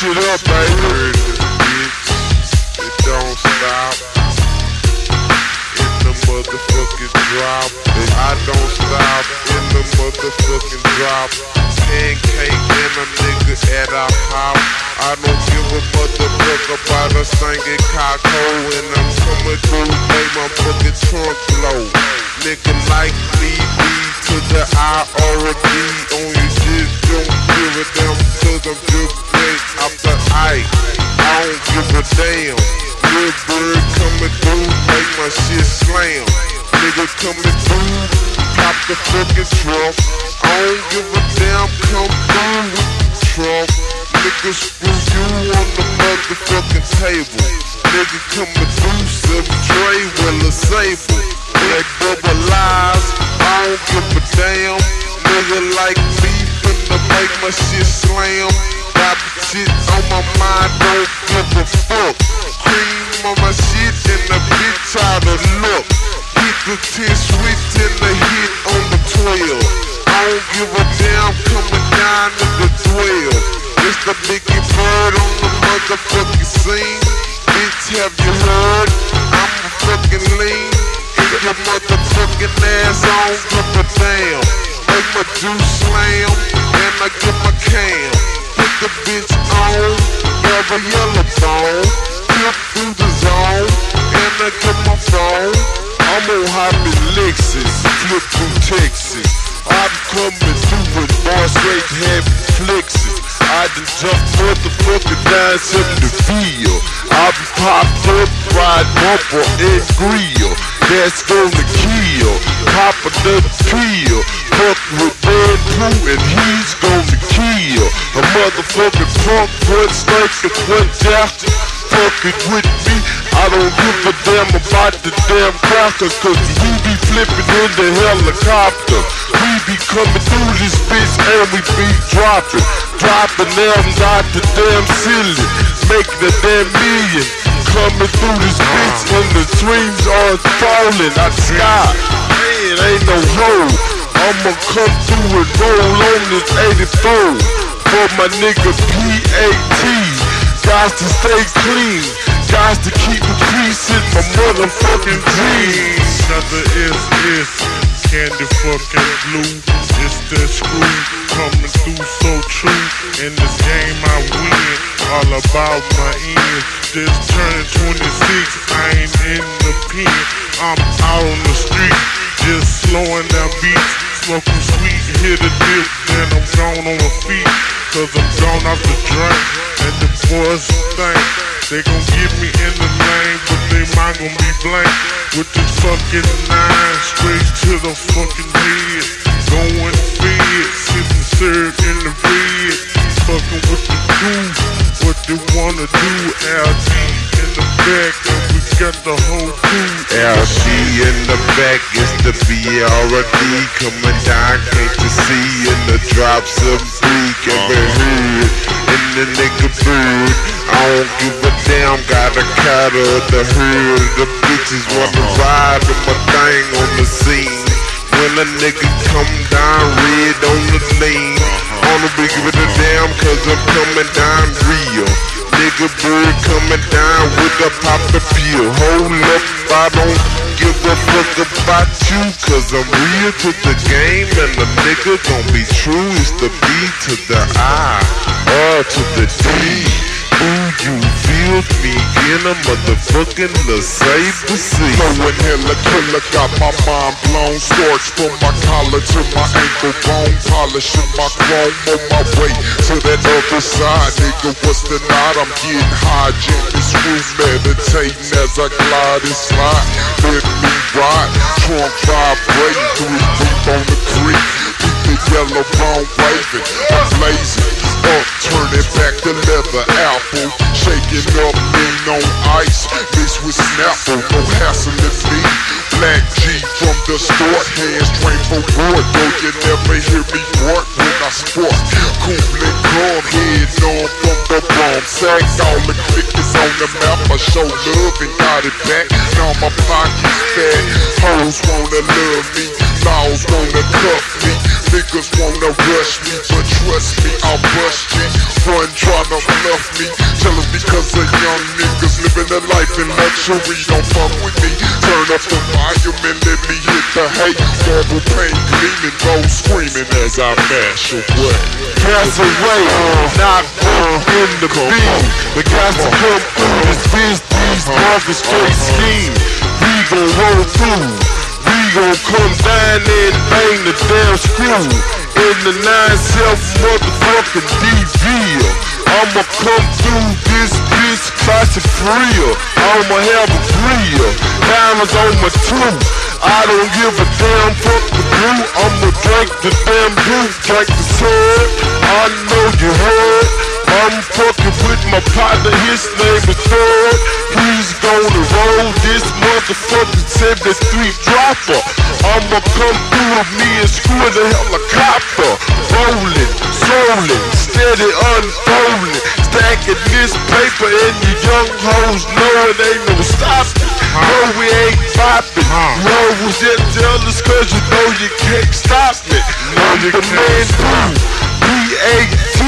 shit up, baby. It don't stop. In the motherfucking drop. I don't stop in the motherfucking drop. Pancake and a nigga at a hop. I don't give a motherfucker about a singing coco. And I'm coming through, make my fucking trunk blow. Nigga like me, B to the I or on your shit. Don't give a damn, cause I'm just straight out the ice. I don't give a damn. Good bird coming through, make my shit slam. Nigga coming through, pop the fucking trunk. I don't give a damn, come through with the trunk. Nigga screw you on the motherfucking table. Nigga coming through, seven tray, well a sable. Black bubble lies, I don't give a damn. Nigga like me, finna make my shit slam. Got shit on my mind, don't give a fuck. Cream on my shit and the bitch out of look. Hit the 10 switch and the hit on the 12. I don't give a damn coming down to the 12. It's the Biggie Bird on the motherfucking scene. Bitch, have you heard? I'm a fucking lean. Get your motherfucking ass on, give a damn. Make my juice slam, and I get my cam. Put the bitch on, grab a yellow bone. Flip through the zone, and I get my phone. I'm on Hobby Lexus, flip through Texas. I'm coming through with more straight heavy flexes. I done jumped motherfucking down something to feel. I be popped up, ride bumper and grill. That's gonna kill. Pop another pill. Fuck with man Pooh and he's gonna motherfucking punk foot stinking foot out. Fucking with me, I don't give a damn about the damn crackers Cause we be flipping in the helicopter. We be coming through this bitch and we be dropping. Dropping them out the damn ceiling Making a damn million. Coming through this bitch and the dreams are falling the sky. Man, ain't no hole I'ma come through and roll on this 84 For my nigga P.A.T. Guys to stay clean. guys to keep the peace in my motherfucking dreams. Another is is candy fucking blue. It's the screw coming through so true. In this game I win, all about my ends. Just turning 26, I ain't in the pen. I'm out on the street, just slowing down beats. Smoking sweet, hit a dip, then I'm gone on my feet. Cause I'm gone off the drink, and the boys think they gon' get me in the name, but they mind gon' be blank. With the fucking nine straight to the fucking head. Going fed, sipping syrup in the red. Fucking with the dude, what they wanna do, LG in the back, and we got the whole crew. LC in the back is the BRD coming down, can't you see? In the drops of beak, every hood, in the nigga bird. I don't give a damn, got a cat of the herd. The bitches wanna uh-huh. ride with my thing on the scene. When a nigga come down red on the lane, I don't be giving a damn, cause I'm coming down real. Nigga bird coming down with a poppin' pill. Hold up, I don't give a fuck about you, cause I'm real to the game, and the nigga gon' be true. It's the B to the I, R to the D. Ooh, you feel me in a motherfucking LeSabre C. Blowing hella killer, got my mind blown. Storch from my collar to my ankle bone. Polishing my chrome on my way to that other side. Nigga, what's the knot? I'm getting high, gently screw meditating as I glide and slide. Let me ride, trunk vibrating, three deep on the creek. Beat the yellow bone waving, I'm blazing. Up, turning back the leather apple. Shaking up, lean on ice. Mixed with Snapple, no hassling me. Black G from the store, hands trained for war. Though you never hear me bark when I sport. Cool and calm, head on from the bomb. Sags, all the click is on the map. I show love and got it back. Now my pocket's fat. Hoes wanna love me, laws wanna cuff me. Nigga niggas wanna rush me, but trust me, I'll bust you. Run tryna bluff me, jealous because of young niggas living a life in luxury. Don't fuck with me, turn up the volume and let me hit the hate. Marble paint gleaming, gold screaming as I mash away. Pass away, knock in the beat. The guys to come through this bitch, these brothers straight scheme. We gon' roll through. Gon' come down and bang the damn screw. In the 9-7 motherfucking DV. I'ma come through this bitch classic real. I'ma have a grill. Diamonds on my tooth. I don't give a damn fuck the blue. I'ma drink the damn blue, drink the sun. I know you heard. I'm fucking with my partner, his name is Thug. He's gonna roll this motherfucking 73 dropper. I'ma come through with me and screw the helicopter. Rolling, strolling, steady unfolding. Stacking this paper and you young hoes know it ain't no stopping. No, we ain't popping. No, was just jealous cause you know you can't stop me. I'm you the man can't. B-A-T.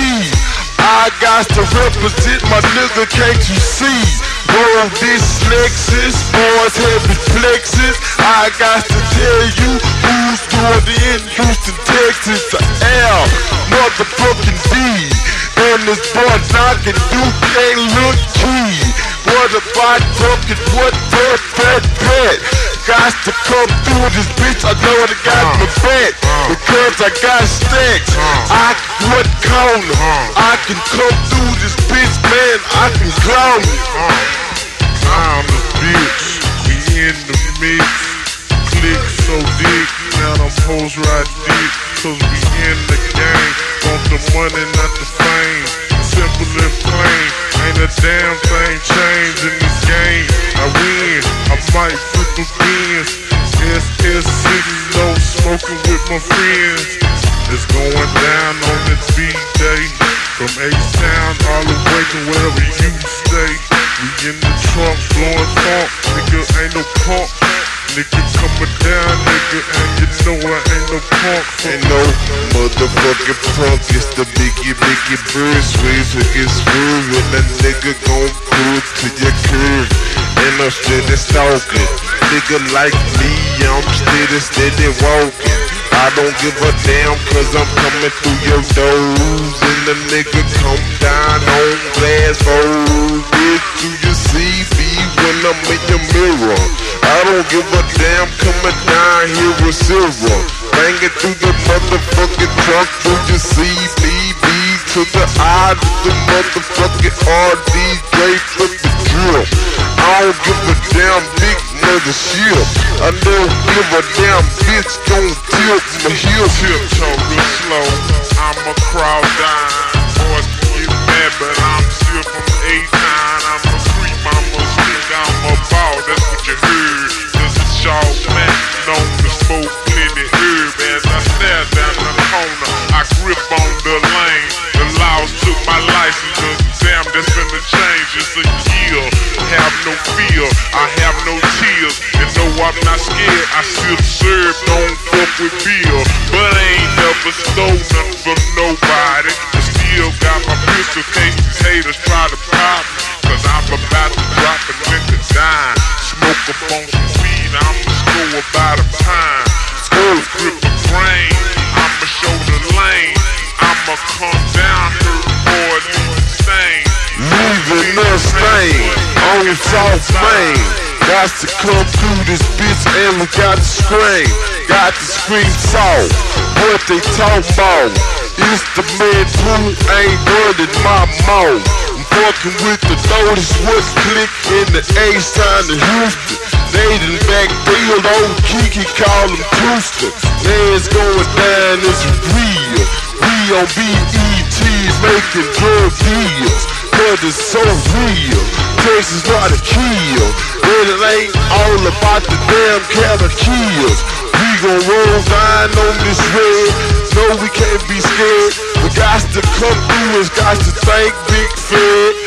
I got to represent my nigga, can't you see? Roll this Lexus, boys heavy flexes. I got to tell you who's doing it in Houston, Texas. The L, motherfucking D. And this boy knocking Duke ain't look key. What if I talking what that that that? Got to come through this bitch, I know I got my back. Because I got stacks. I what corner. I can come through this bitch, man. I can clown you. I'm the bitch, we in the mix. Click so dick, now them hoes ride dick. Cause we in the game, want the money, not the fame. Simple and plain, ain't a damn thing changed in this game. I win, I might flip a Benz. SS sitting low, smoking with my friends. It's going down on this B-Day. From H-Town all the way to wherever you stay. We in the trunk blowing funk, nigga ain't no punk. Nigga coming down, nigga, and you know I ain't no punk. Ain't no motherfucking punk, it's the biggie, biggie bird Sways with his word when a nigga gon' pull to your curb And I'm steady stalking Nigga like me, I'm steady, steady walking I don't give a damn cause I'm coming through your doors And the nigga come down on glass fold Bitch, do you see me when I'm in your mirror? I don't give a damn coming down here with silver Banging through the motherfucking trunk, do you see me? B to the I to the motherfucking RD, Drake with the drill I don't give a damn big mother shit I don't give a damn bitch gon' tilt my heel Tiptoe real slow, I'm a crowd down. No fear, I have no tears. And no, I'm not scared, I still serve, don't fuck with Bill. But I ain't never stole nothing from nobody. I still got my pistol case, haters try to pop me. Cause I'm about to drop a nigga dime. Smoke up on on South Main. Got to come through this bitch and we got to scream. Got to scream soft. What they talk about? It's the man who ain't running my mouth. I'm fucking with the notice what's click in the A sign of Houston. They done backfield old Kiki call him Tooster. Man's going down, it's real. We on BET's making drug deals. Cause it's so real. Texas not a kill. But it ain't all about the damn cattle kills. We gon' roll down on this red. No, we can't be scared. We got to come through, it's got to thank Big Fed.